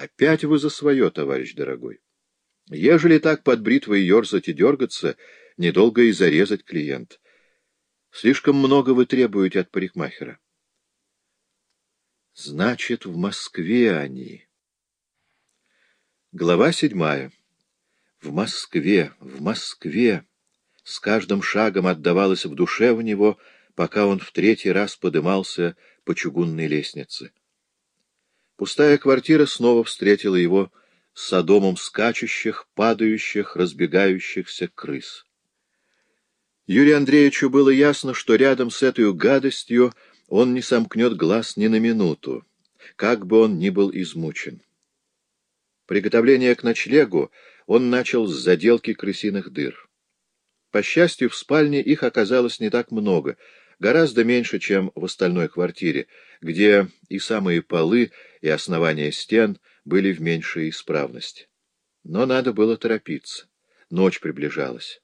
Опять вы за свое, товарищ дорогой. Ежели так под бритвой ерзать и дергаться, недолго и зарезать клиент. Слишком много вы требуете от парикмахера. Значит, в Москве они. Глава седьмая. В Москве, в Москве. С каждым шагом отдавалось в душе в него, пока он в третий раз подымался по чугунной лестнице. Пустая квартира снова встретила его садомом скачущих, падающих, разбегающихся крыс. Юрию Андреевичу было ясно, что рядом с этой гадостью он не сомкнет глаз ни на минуту, как бы он ни был измучен. Приготовление к ночлегу он начал с заделки крысиных дыр. По счастью, в спальне их оказалось не так много — гораздо меньше, чем в остальной квартире, где и самые полы, и основания стен были в меньшей исправности. Но надо было торопиться. Ночь приближалась.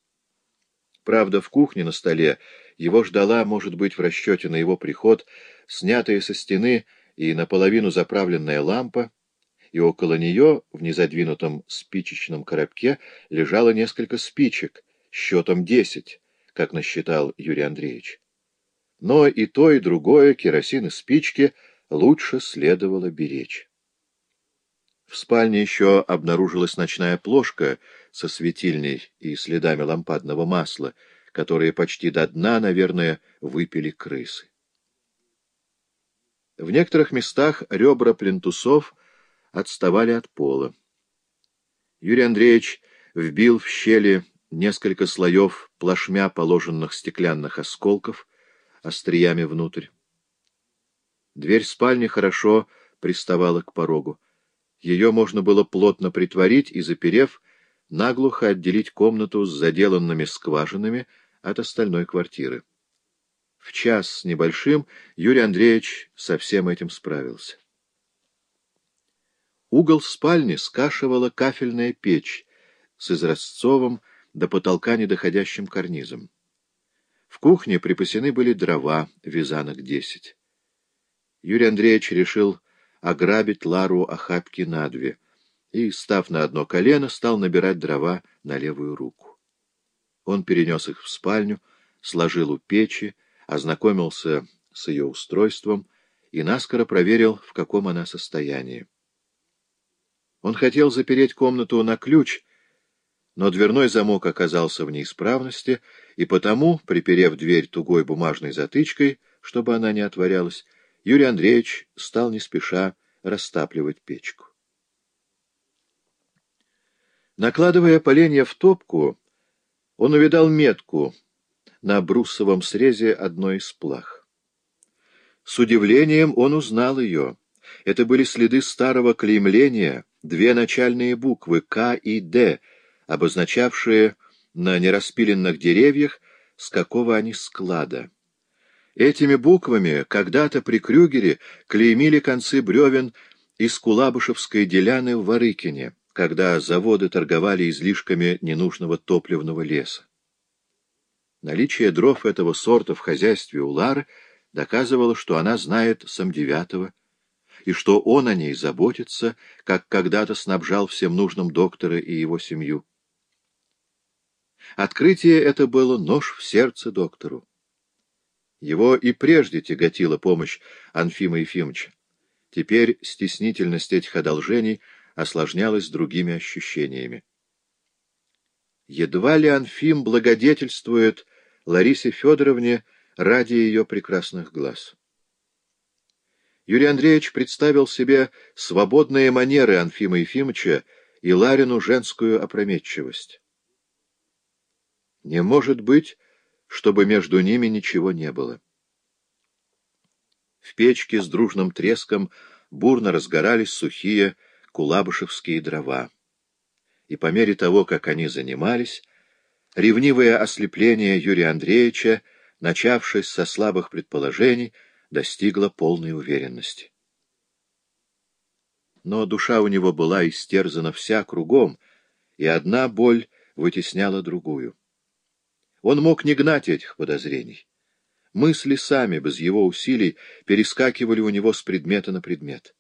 Правда, в кухне на столе его ждала, может быть, в расчете на его приход, снятая со стены и наполовину заправленная лампа, и около нее, в незадвинутом спичечном коробке, лежало несколько спичек, счетом десять, как насчитал Юрий Андреевич но и то, и другое, керосин и спички, лучше следовало беречь. В спальне еще обнаружилась ночная плошка со светильней и следами лампадного масла, которые почти до дна, наверное, выпили крысы. В некоторых местах ребра плинтусов отставали от пола. Юрий Андреевич вбил в щели несколько слоев плашмя положенных стеклянных осколков, остриями внутрь. Дверь спальни хорошо приставала к порогу. Ее можно было плотно притворить и, заперев, наглухо отделить комнату с заделанными скважинами от остальной квартиры. В час с небольшим Юрий Андреевич со всем этим справился. Угол спальни скашивала кафельная печь с изразцовым до потолка недоходящим карнизом. В кухне припасены были дрова, вязанок десять. Юрий Андреевич решил ограбить Лару охапки на две и, став на одно колено, стал набирать дрова на левую руку. Он перенес их в спальню, сложил у печи, ознакомился с ее устройством и наскоро проверил, в каком она состоянии. Он хотел запереть комнату на ключ, но дверной замок оказался в неисправности, и потому, приперев дверь тугой бумажной затычкой, чтобы она не отворялась, Юрий Андреевич стал не спеша растапливать печку. Накладывая поленья в топку, он увидал метку на бруссовом срезе одной из плах. С удивлением он узнал ее. Это были следы старого клеймления, две начальные буквы «К» и «Д», обозначавшие на нераспиленных деревьях, с какого они склада. Этими буквами когда-то при Крюгере клеймили концы бревен из Кулабышевской деляны в Варыкине, когда заводы торговали излишками ненужного топливного леса. Наличие дров этого сорта в хозяйстве у доказывало, что она знает сам девятого, и что он о ней заботится, как когда-то снабжал всем нужным доктора и его семью. Открытие это было нож в сердце доктору. Его и прежде тяготила помощь Анфима Ефимовича. Теперь стеснительность этих одолжений осложнялась другими ощущениями. Едва ли Анфим благодетельствует Ларисе Федоровне ради ее прекрасных глаз. Юрий Андреевич представил себе свободные манеры Анфима Ефимовича и Ларину женскую опрометчивость. Не может быть, чтобы между ними ничего не было. В печке с дружным треском бурно разгорались сухие кулабышевские дрова. И по мере того, как они занимались, ревнивое ослепление Юрия Андреевича, начавшись со слабых предположений, достигло полной уверенности. Но душа у него была истерзана вся кругом, и одна боль вытесняла другую. Он мог не гнать этих подозрений. Мысли сами, без его усилий, перескакивали у него с предмета на предмет.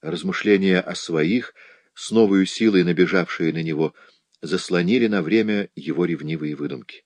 Размышления о своих, с новой силой набежавшие на него, заслонили на время его ревнивые выдумки.